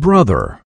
brother.